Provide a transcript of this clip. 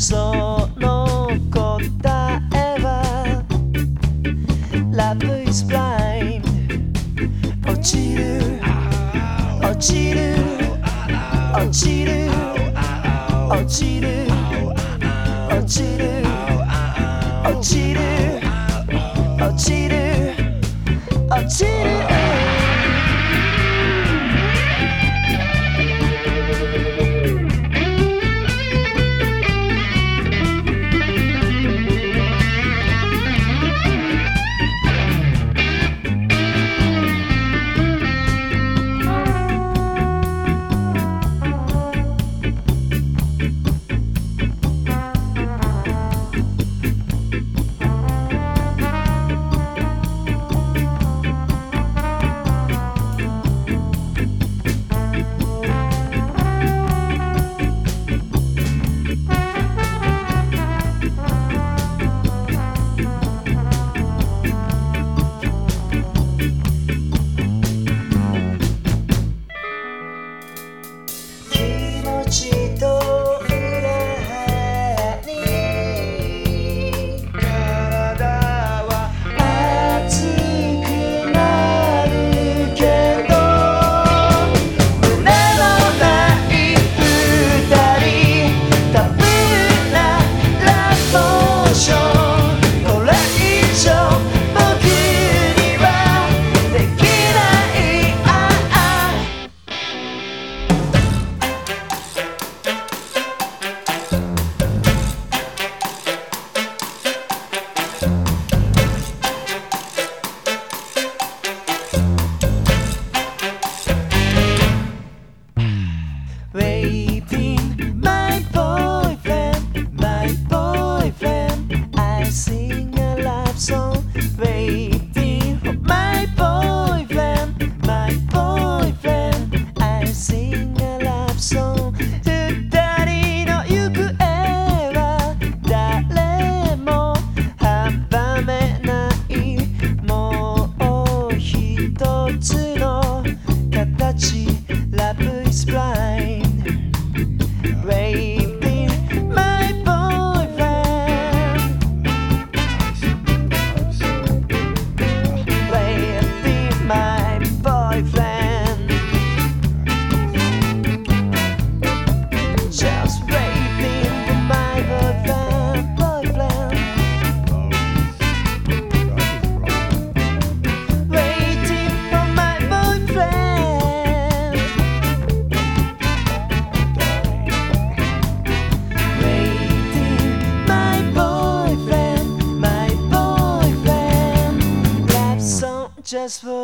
その答えは落ちる落ちる。落ちる。落ちる。落ちる。落ちる。落ちる。落ちる。落ちる。just for